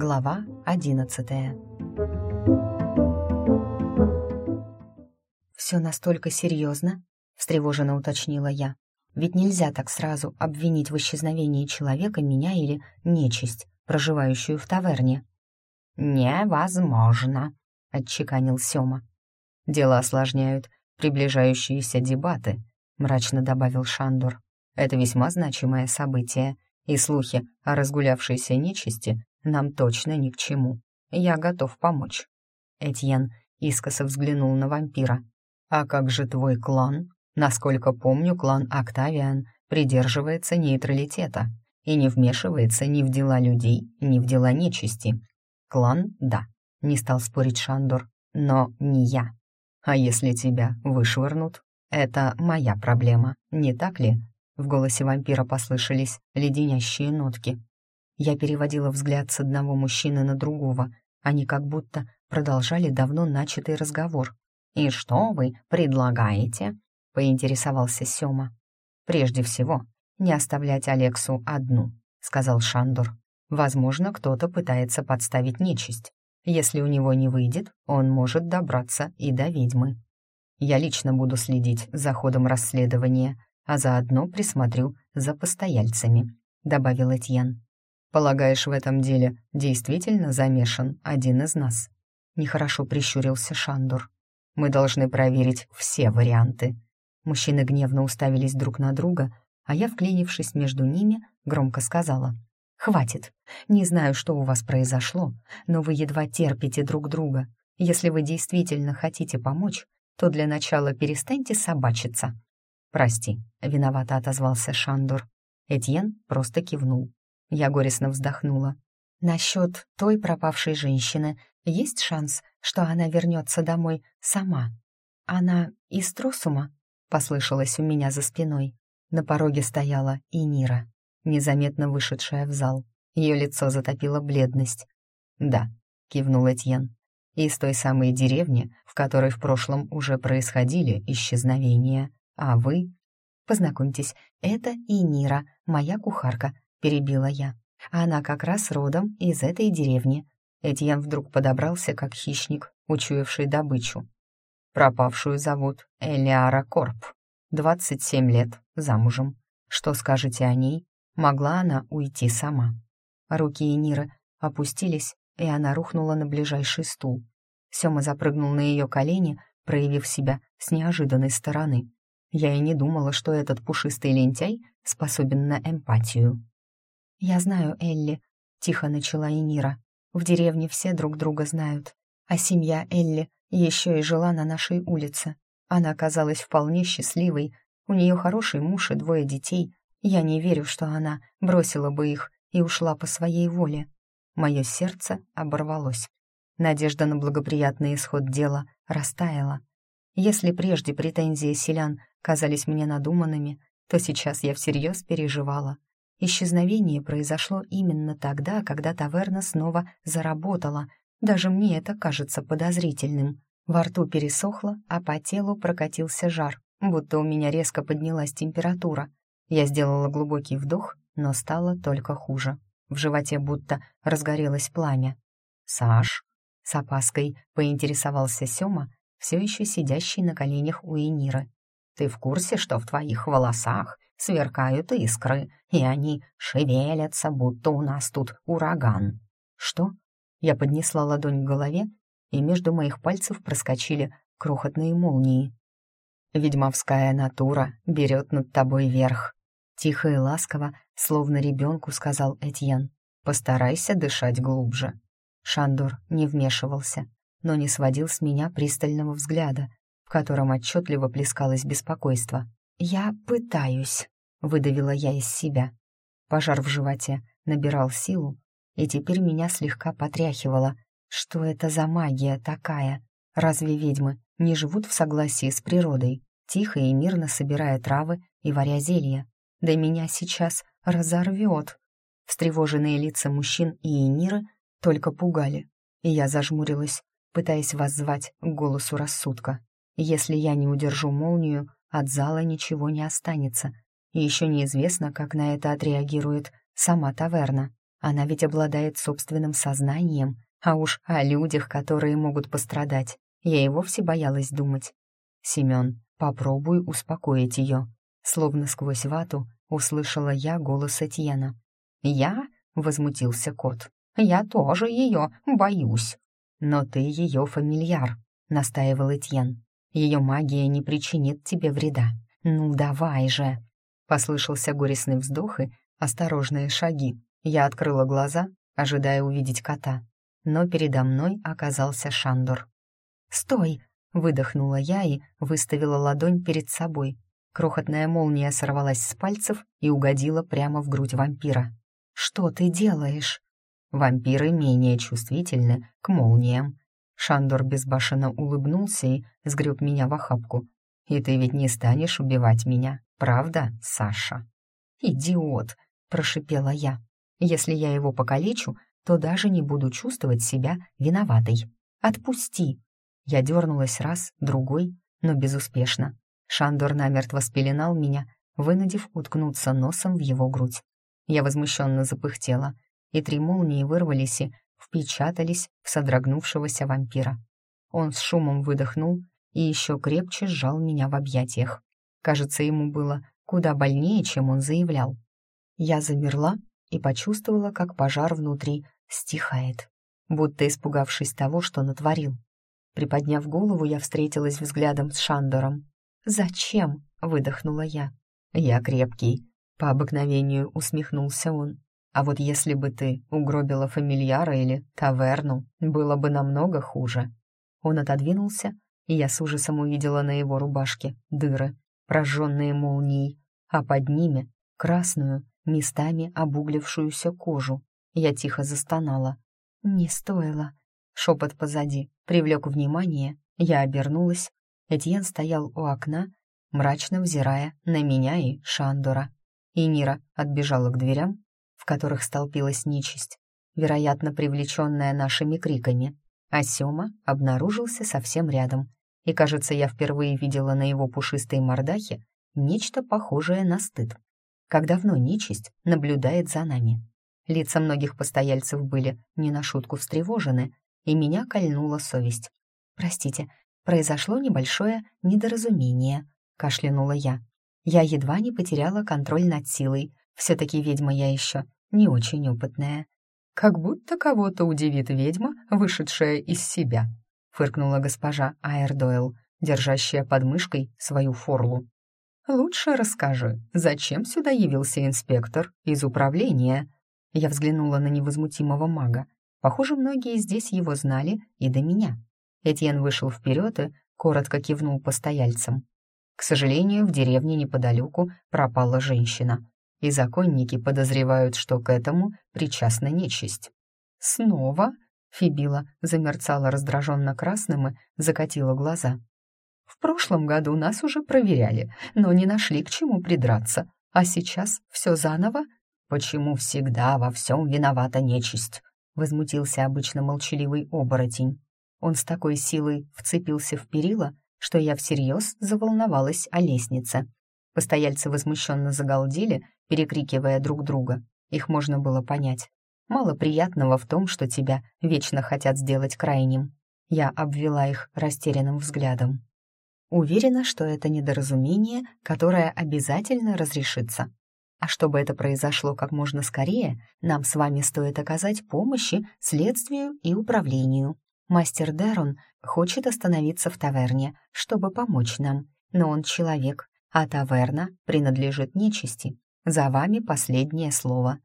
Глава одиннадцатая. «Все настолько серьезно?» — встревоженно уточнила я. «Ведь нельзя так сразу обвинить в исчезновении человека меня или нечисть, проживающую в таверне». «Невозможно», — отчеканил Сёма. «Дело осложняют приближающиеся дебаты», — мрачно добавил Шандор. «Это весьма значимое событие, и слухи о разгулявшейся нечисти нам точно ни к чему. Я готов помочь». Этьен искоса взглянул на вампира. «А как же твой клан? Насколько помню, клан Октавиан придерживается нейтралитета и не вмешивается ни в дела людей, ни в дела нечисти. Клан — да, не стал спорить Шандор, но не я. А если тебя вышвырнут, это моя проблема, не так ли? В голосе вампира послышались леденящие нотки. Я переводила взгляд с одного мужчины на другого. Они как будто продолжали давно начатый разговор. «И что вы предлагаете?» — поинтересовался Сёма. «Прежде всего, не оставлять Алексу одну», — сказал Шандор. «Возможно, кто-то пытается подставить нечисть. Если у него не выйдет, он может добраться и до ведьмы. Я лично буду следить за ходом расследования, а заодно присмотрю за постояльцами», — добавил Этьен. «Полагаешь, в этом деле действительно замешан один из нас?» Нехорошо прищурился Шандор. «Мы должны проверить все варианты». Мужчины гневно уставились друг на друга, а я, вклинившись между ними, громко сказала. «Хватит. Не знаю, что у вас произошло, но вы едва терпите друг друга. Если вы действительно хотите помочь, то для начала перестаньте собачиться. «Прости», — виновато отозвался Шандор. Этьен просто кивнул. Я горестно вздохнула. «Насчет той пропавшей женщины есть шанс, что она вернется домой сама? Она из Тросума?» — послышалось у меня за спиной. На пороге стояла и Нира, незаметно вышедшая в зал. Ее лицо затопило бледность. «Да», — кивнул Этьен. «Из той самой деревни, в которой в прошлом уже происходили исчезновения. А вы? Познакомьтесь, это Инира, моя кухарка, перебила я. Она как раз родом из этой деревни. Этьен вдруг подобрался, как хищник, учуявший добычу. Пропавшую зовут Элиара Корп. 27 лет, замужем. Что скажете о ней? Могла она уйти сама? Руки Эниры опустились, и она рухнула на ближайший стул. Сёма запрыгнул на ее колени, проявив себя с неожиданной стороны. Я и не думала, что этот пушистый лентяй способен на эмпатию. «Я знаю Элли», — тихо начала Энира. «В деревне все друг друга знают, а семья Элли еще и жила на нашей улице. Она оказалась вполне счастливой, у нее хороший муж и двое детей. Я не верю, что она бросила бы их и ушла по своей воле. Мое сердце оборвалось. Надежда на благоприятный исход дела растаяла. Если прежде претензии селян казались мне надуманными, то сейчас я всерьез переживала. Исчезновение произошло именно тогда, когда таверна снова заработала. Даже мне это кажется подозрительным. Во рту пересохло, а по телу прокатился жар, будто у меня резко поднялась температура. Я сделала глубокий вдох, но стало только хуже. В животе будто разгорелось пламя. «Саш?» — с опаской поинтересовался Сёма, все еще сидящий на коленях у Эниры. Ты в курсе, что в твоих волосах сверкают искры, и они шевелятся, будто у нас тут ураган?» «Что?» Я поднесла ладонь к голове, и между моих пальцев проскочили крохотные молнии. «Ведьмовская натура берет над тобой верх», — тихо и ласково, словно ребенку сказал Этьен. «Постарайся дышать глубже». Шандор не вмешивался, но не сводил с меня пристального взгляда, в котором отчетливо плескалось беспокойство. «Я пытаюсь», — выдавила я из себя. Пожар в животе набирал силу, и теперь меня слегка потряхивало. Что это за магия такая? Разве ведьмы не живут в согласии с природой, тихо и мирно собирая травы и варя зелья? Да меня сейчас разорвет. Встревоженные лица мужчин и Эниры только пугали, и я зажмурилась, пытаясь воззвать к голосу рассудка. Если я не удержу молнию, от зала ничего не останется. Еще неизвестно, как на это отреагирует сама таверна. Она ведь обладает собственным сознанием, а уж о людях, которые могут пострадать, я и вовсе боялась думать. «Семен, попробуй успокоить ее». Словно сквозь вату услышала я голос Этьена. «Я?» — возмутился кот. «Я тоже ее боюсь». «Но ты ее фамильяр», — настаивал Этьен. «Ее магия не причинит тебе вреда. Ну, давай же!» Послышался горестный вздох и осторожные шаги. Я открыла глаза, ожидая увидеть кота, но передо мной оказался Шандор. «Стой!» — выдохнула я и выставила ладонь перед собой. Крохотная молния сорвалась с пальцев и угодила прямо в грудь вампира. «Что ты делаешь?» Вампиры менее чувствительны к молниям. Шандор безбашенно улыбнулся и сгреб меня в охапку. «И ты ведь не станешь убивать меня, правда, Саша?» «Идиот!» — прошипела я. «Если я его покалечу, то даже не буду чувствовать себя виноватой. Отпусти!» Я дернулась раз, другой, но безуспешно. Шандор намертво спеленал меня, вынудив уткнуться носом в его грудь. Я возмущенно запыхтела, и три молнии вырвались и впечатались в содрогнувшегося вампира. Он с шумом выдохнул и еще крепче сжал меня в объятиях. Кажется, ему было куда больнее, чем он заявлял. Я замерла и почувствовала, как пожар внутри стихает, будто испугавшись того, что натворил. Приподняв голову, я встретилась взглядом с Шандором. «Зачем?» — выдохнула я. «Я крепкий», — по обыкновению усмехнулся он. «А вот если бы ты угробила фамильяра или таверну, было бы намного хуже». Он отодвинулся, и я с ужасом увидела на его рубашке дыры, прожженные молнией, а под ними красную, местами обуглившуюся кожу. Я тихо застонала. «Не стоило». Шепот позади привлек внимание, я обернулась. Этьен стоял у окна, мрачно взирая на меня и Шандора. И Нира отбежала к дверям, которых столпилась нечисть, вероятно, привлеченная нашими криками, а Сёма обнаружился совсем рядом. И, кажется, я впервые видела на его пушистой мордахе нечто похожее на стыд. Как давно нечисть наблюдает за нами. Лица многих постояльцев были не на шутку встревожены, и меня кольнула совесть. «Простите, произошло небольшое недоразумение», — кашлянула я. «Я едва не потеряла контроль над силой. Все-таки ведьма я еще не очень опытная». «Как будто кого-то удивит ведьма, вышедшая из себя», — фыркнула госпожа Айрдойл, держащая под мышкой свою форлу. «Лучше расскажи, зачем сюда явился инспектор из управления?» Я взглянула на невозмутимого мага. Похоже, многие здесь его знали и до меня. Этьен вышел вперед и коротко кивнул постояльцам. К сожалению, в деревне неподалеку пропала женщина, и законники подозревают, что к этому причастна нечисть. «Снова?» — Фибила замерцала раздраженно красным и закатила глаза. В прошлом году нас уже проверяли, но не нашли к чему придраться. А сейчас все заново? Почему всегда во всем виновата нечисть? Возмутился обычно молчаливый оборотень. Он с такой силой вцепился в перила, что я всерьез заволновалась о лестнице. Постояльцы возмущенно загалдели, перекрикивая друг друга. Их можно было понять. Мало приятного в том, что тебя вечно хотят сделать крайним. Я обвела их растерянным взглядом. Уверена, что это недоразумение, которое обязательно разрешится. А чтобы это произошло как можно скорее, нам с вами стоит оказать помощи следствию и управлению. Мастер Дэрон хочет остановиться в таверне, чтобы помочь нам, но он человек, а таверна принадлежит нечисти. За вами последнее слово».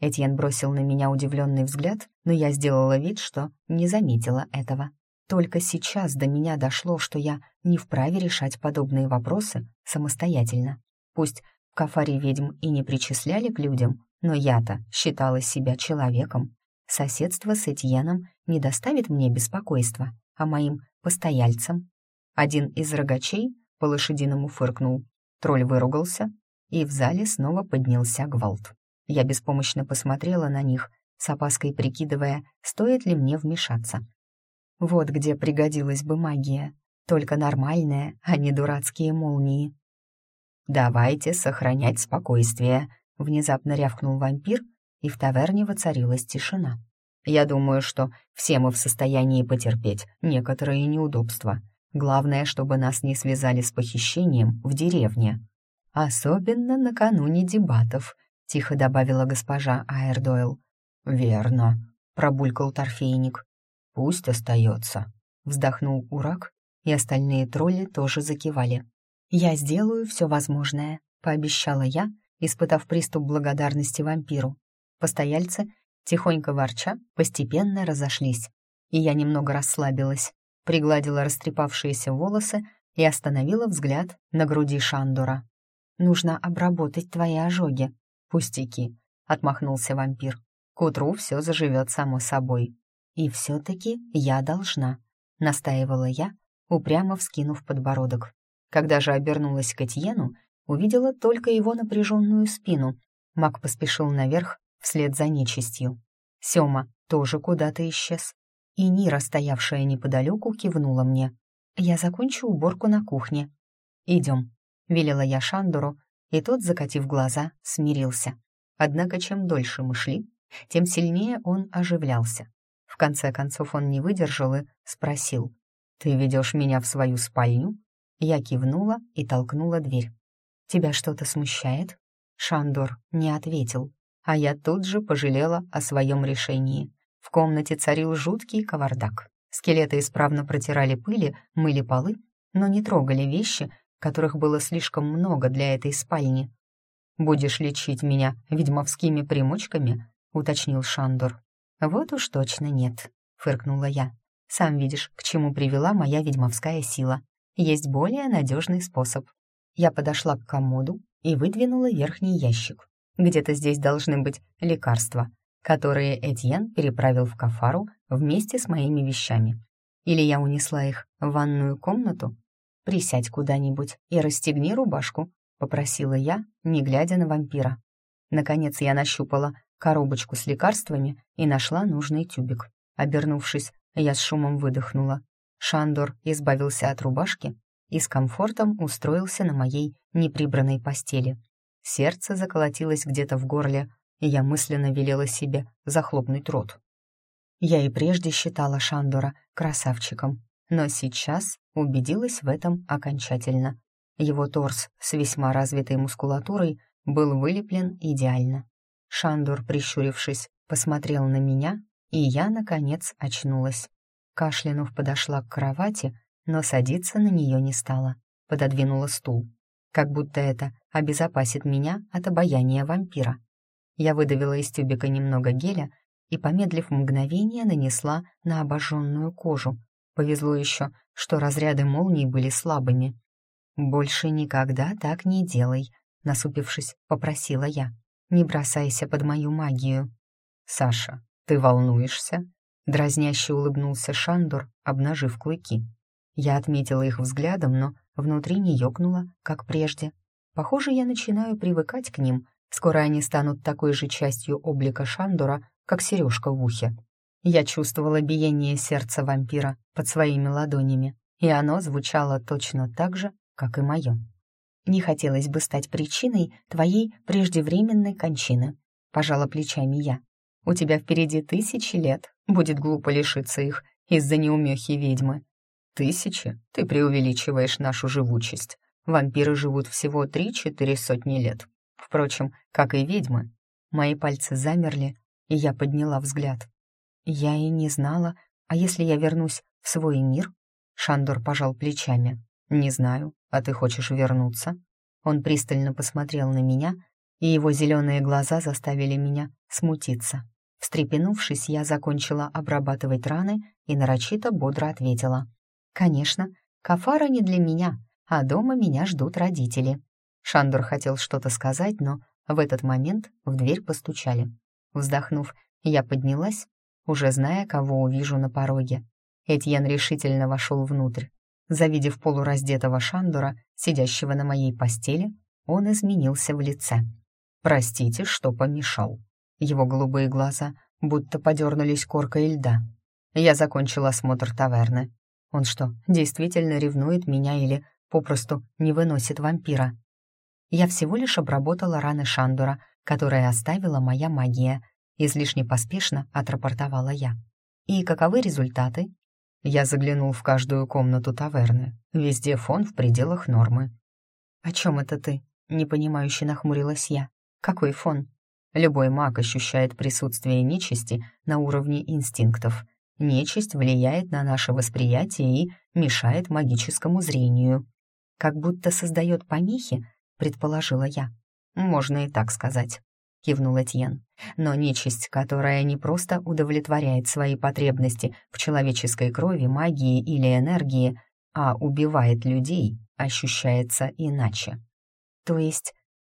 Этьен бросил на меня удивленный взгляд, но я сделала вид, что не заметила этого. Только сейчас до меня дошло, что я не вправе решать подобные вопросы самостоятельно. Пусть в кафаре ведьм и не причисляли к людям, но я-то считала себя человеком. Соседство с Этьеном не доставит мне беспокойства, а моим постояльцам. Один из рогачей по-лошадиному фыркнул, тролль выругался, и в зале снова поднялся гвалт. Я беспомощно посмотрела на них, с опаской прикидывая, стоит ли мне вмешаться. Вот где пригодилась бы магия. Только нормальная, а не дурацкие молнии. «Давайте сохранять спокойствие», — внезапно рявкнул вампир и в таверне воцарилась тишина. Я думаю, что все мы в состоянии потерпеть некоторые неудобства. Главное, чтобы нас не связали с похищением в деревне. Особенно накануне дебатов, тихо добавила госпожа Айрдойл. Верно, пробулькал торфейник. Пусть остается, вздохнул Урак, и остальные тролли тоже закивали. «Я сделаю все возможное», — пообещала я, испытав приступ благодарности вампиру. Постояльцы, тихонько ворча, постепенно разошлись, и я немного расслабилась, пригладила растрепавшиеся волосы и остановила взгляд на груди Шандора. «Нужно обработать твои ожоги». «Пустяки», — отмахнулся вампир. «К утру все заживет само собой». «И все-таки я должна», — настаивала я, упрямо вскинув подбородок. Когда же обернулась к Этьену, увидела только его напряженную спину. Маг поспешил наверх вслед за нечистью. Сёма тоже куда-то исчез. И Нира, стоявшая неподалеку, кивнула мне. «Я закончу уборку на кухне». «Идем», — велела я Шандору, и тот, закатив глаза, смирился. Однако чем дольше мы шли, тем сильнее он оживлялся. В конце концов он не выдержал и спросил. «Ты ведешь меня в свою спальню?» Я кивнула и толкнула дверь. «Тебя что-то смущает?» Шандор не ответил, а я тут же пожалела о своем решении. В комнате царил жуткий кавардак. Скелеты исправно протирали пыли, мыли полы, но не трогали вещи, которых было слишком много для этой спальни. «Будешь лечить меня ведьмовскими примочками?» — уточнил Шандор. «Вот уж точно нет», — фыркнула я. «Сам видишь, к чему привела моя ведьмовская сила. Есть более надежный способ. Я подошла к комоду и выдвинула верхний ящик. Где-то здесь должны быть лекарства, которые Этьен переправил в Кафару вместе с моими вещами. Или я унесла их в ванную комнату? «Присядь куда-нибудь и расстегни рубашку», — попросила я, не глядя на вампира. Наконец я нащупала коробочку с лекарствами и нашла нужный тюбик. Обернувшись, я с шумом выдохнула. Шандор избавился от рубашки и с комфортом устроился на моей неприбранной постели. Сердце заколотилось где-то в горле, и я мысленно велела себе захлопнуть рот. Я и прежде считала Шандора красавчиком, но сейчас убедилась в этом окончательно. Его торс с весьма развитой мускулатурой был вылеплен идеально. Шандор, прищурившись, посмотрел на меня, и я, наконец, очнулась. Кашлянув подошла к кровати, но садиться на нее не стала. Пододвинула стул. Как будто это обезопасит меня от обаяния вампира. Я выдавила из тюбика немного геля и, помедлив мгновение, нанесла на обожженную кожу. Повезло еще, что разряды молний были слабыми. «Больше никогда так не делай», — насупившись, попросила я. «Не бросайся под мою магию». «Саша, ты волнуешься?» Дразняще улыбнулся Шандор, обнажив клыки. Я отметила их взглядом, но внутри не ёкнуло, как прежде. Похоже, я начинаю привыкать к ним. Скоро они станут такой же частью облика Шандора, как сережка в ухе. Я чувствовала биение сердца вампира под своими ладонями, и оно звучало точно так же, как и мое. «Не хотелось бы стать причиной твоей преждевременной кончины», — пожала плечами я. «У тебя впереди тысячи лет, Будет глупо лишиться их из-за неумехи ведьмы. Тысячи? Ты преувеличиваешь нашу живучесть. Вампиры живут всего три-четыре сотни лет. Впрочем, как и ведьмы. Мои пальцы замерли, и я подняла взгляд. Я и не знала, а если я вернусь в свой мир? Шандор пожал плечами. «Не знаю, а ты хочешь вернуться?» Он пристально посмотрел на меня, и его зеленые глаза заставили меня смутиться. Встрепенувшись, я закончила обрабатывать раны и нарочито бодро ответила. «Конечно, кафара не для меня, а дома меня ждут родители». Шандор хотел что-то сказать, но в этот момент в дверь постучали. Вздохнув, я поднялась, уже зная, кого увижу на пороге. Этьен решительно вошел внутрь. Завидев полураздетого Шандора, сидящего на моей постели, он изменился в лице. «Простите, что помешал», его голубые глаза будто подернулись коркой льда. Я закончил осмотр таверны. Он что, действительно ревнует меня или попросту не выносит вампира? Я всего лишь обработала раны Шандора, которое оставила моя магия, излишне поспешно отрапортовала я. И каковы результаты? Я заглянул в каждую комнату таверны. Везде фон в пределах нормы. «О чем это ты?» — непонимающе нахмурилась я. «Какой фон?» Любой маг ощущает присутствие нечисти на уровне инстинктов. Нечисть влияет на наше восприятие и мешает магическому зрению. Как будто создает помехи, предположила я. Можно и так сказать. — кивнул Этьен. «Но нечисть, которая не просто удовлетворяет свои потребности в человеческой крови, магии или энергии, а убивает людей, ощущается иначе. То есть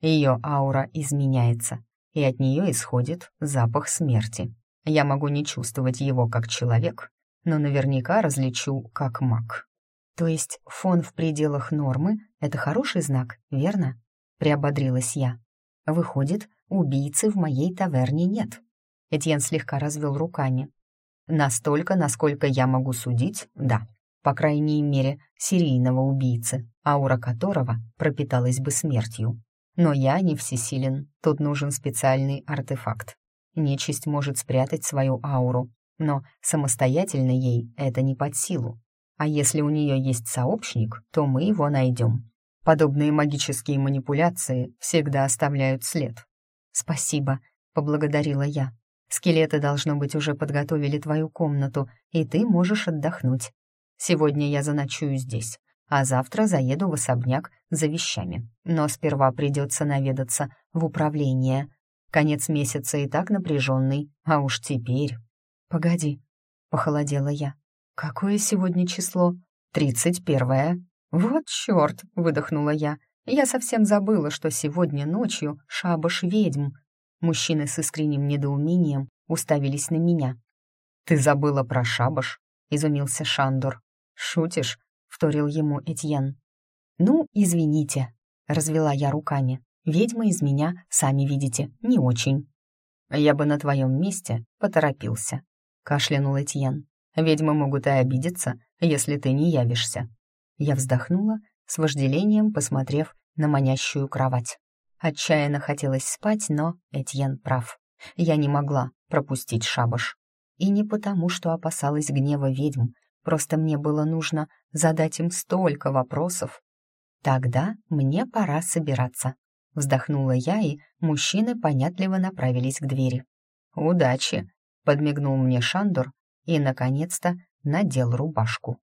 ее аура изменяется, и от нее исходит запах смерти. Я могу не чувствовать его как человек, но наверняка различу как маг. То есть фон в пределах нормы — это хороший знак, верно? Приободрилась я. Выходит, убийцы в моей таверне нет. Этьен слегка развел руками. Настолько, насколько я могу судить, да. По крайней мере, серийного убийцы, аура которого пропиталась бы смертью. Но я не всесилен, тут нужен специальный артефакт. Нечисть может спрятать свою ауру, но самостоятельно ей это не под силу. А если у нее есть сообщник, то мы его найдем. Подобные магические манипуляции всегда оставляют след. «Спасибо», — поблагодарила я. «Скелеты, должно быть, уже подготовили твою комнату, и ты можешь отдохнуть. Сегодня я заночую здесь, а завтра заеду в особняк за вещами. Но сперва придется наведаться в управление. Конец месяца и так напряженный, а уж теперь...» «Погоди», — похолодела я. «Какое сегодня число?» «Тридцать первое», «Вот черт!» — выдохнула я. «Я совсем забыла, что сегодня ночью шабаш ведьм». Мужчины с искренним недоумением уставились на меня. «Ты забыла про шабаш?» — изумился Шандор. «Шутишь?» — вторил ему Этьен. «Ну, извините», — развела я руками. «Ведьма из меня, сами видите, не очень». «Я бы на твоем месте поторопился», — кашлянул Этьен. «Ведьмы могут и обидеться, если ты не явишься. Я вздохнула, с вожделением посмотрев на манящую кровать. Отчаянно хотелось спать, но Этьен прав. Я не могла пропустить шабаш. И не потому, что опасалась гнева ведьм, просто мне было нужно задать им столько вопросов. Тогда мне пора собираться. Вздохнула я, и мужчины понятливо направились к двери. «Удачи!» — подмигнул мне Шандор и, наконец-то, надел рубашку.